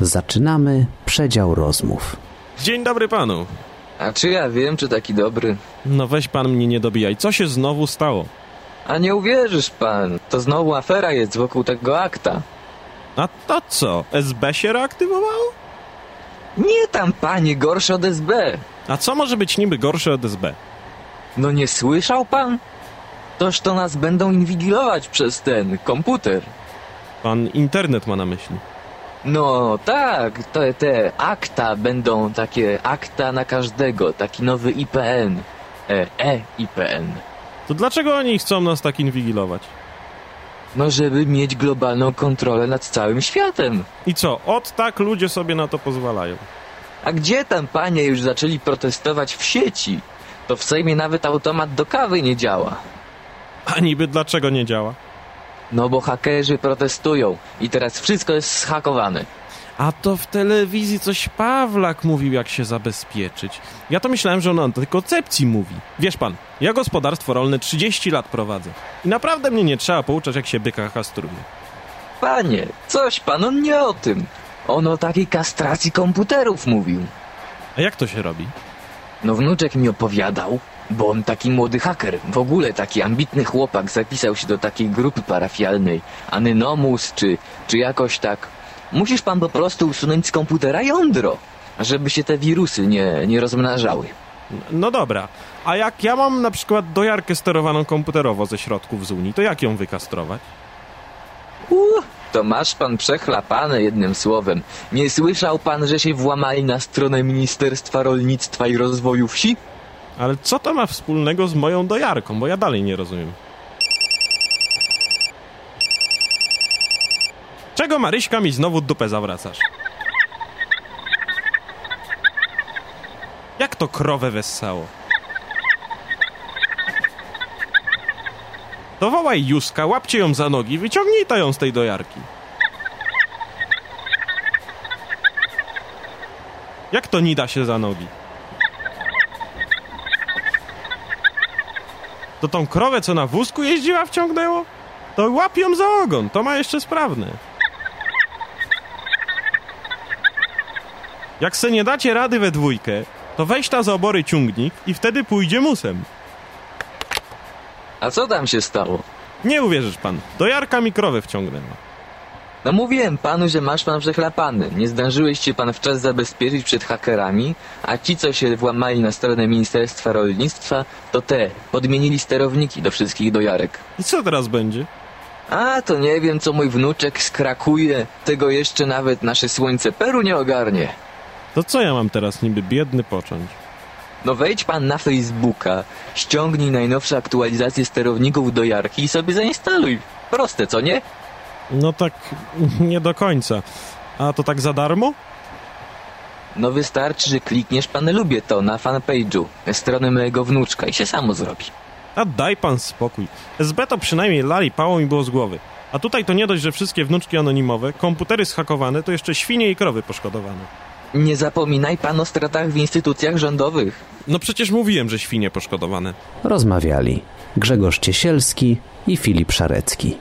Zaczynamy przedział rozmów. Dzień dobry panu. A czy ja wiem, czy taki dobry? No weź pan mnie nie dobijaj. Co się znowu stało? A nie uwierzysz pan, to znowu afera jest wokół tego akta. A to co? SB się reaktywowało? Nie tam, panie, gorsze od SB. A co może być niby gorsze od SB? No nie słyszał pan? Toż to nas będą inwigilować przez ten komputer. Pan internet ma na myśli. No tak, to te akta będą takie akta na każdego, taki nowy IPN. E, e-IPN. To dlaczego oni chcą nas tak inwigilować? No żeby mieć globalną kontrolę nad całym światem. I co? Od tak ludzie sobie na to pozwalają. A gdzie tam panie już zaczęli protestować w sieci? To w Sejmie nawet automat do kawy nie działa. A niby dlaczego nie działa? No bo hakerzy protestują i teraz wszystko jest zhakowane. A to w telewizji coś Pawlak mówił, jak się zabezpieczyć. Ja to myślałem, że on o antykoncepcji mówi. Wiesz pan, ja gospodarstwo rolne 30 lat prowadzę. I naprawdę mnie nie trzeba pouczać, jak się byka kastruje. Panie, coś pan on nie o tym. On o takiej kastracji komputerów mówił. A jak to się robi? No wnuczek mi opowiadał, bo on taki młody haker, w ogóle taki ambitny chłopak, zapisał się do takiej grupy parafialnej, Anynomus czy, czy jakoś tak. Musisz pan po prostu usunąć z komputera jądro, żeby się te wirusy nie, nie rozmnażały. No dobra, a jak ja mam na przykład dojarkę sterowaną komputerowo ze środków z Unii, to jak ją wykastrować? Uh, to masz pan przechlapane jednym słowem. Nie słyszał pan, że się włamali na stronę Ministerstwa Rolnictwa i Rozwoju Wsi? Ale co to ma wspólnego z moją dojarką, bo ja dalej nie rozumiem. Czego Maryśka mi znowu dupę zawracasz? Jak to krowę wessało? To wołaj Juska, łapcie ją za nogi, wyciągnij to ją z tej dojarki. Jak to nie da się za nogi? To tą krowę, co na wózku jeździła, wciągnęło? To łap ją za ogon, to ma jeszcze sprawne. Jak se nie dacie rady we dwójkę, to weź ta za obory ciągnik i wtedy pójdzie musem. A co tam się stało? Nie uwierzysz pan, dojarka mi krowę wciągnęła. No mówiłem panu, że masz pan przechlapany. Nie zdążyłeś się pan w czas zabezpieczyć przed hakerami, a ci, co się włamali na stronę Ministerstwa Rolnictwa, to te, podmienili sterowniki do wszystkich dojarek. I co teraz będzie? A, to nie wiem, co mój wnuczek skrakuje. Tego jeszcze nawet nasze słońce Peru nie ogarnie. To co ja mam teraz niby biedny począć? No wejdź pan na Facebooka, ściągnij najnowsze aktualizacje sterowników do Jarki i sobie zainstaluj. Proste, co nie? No tak nie do końca. A to tak za darmo? No wystarczy, że klikniesz pan lubię to na fanpage'u strony mojego wnuczka i się samo zrobi. A daj pan spokój. SB to przynajmniej lali pałą i było z głowy. A tutaj to nie dość, że wszystkie wnuczki anonimowe, komputery schakowane, to jeszcze świnie i krowy poszkodowane. Nie zapominaj pan o stratach w instytucjach rządowych. No przecież mówiłem, że świnie poszkodowane. Rozmawiali Grzegorz Ciesielski i Filip Szarecki.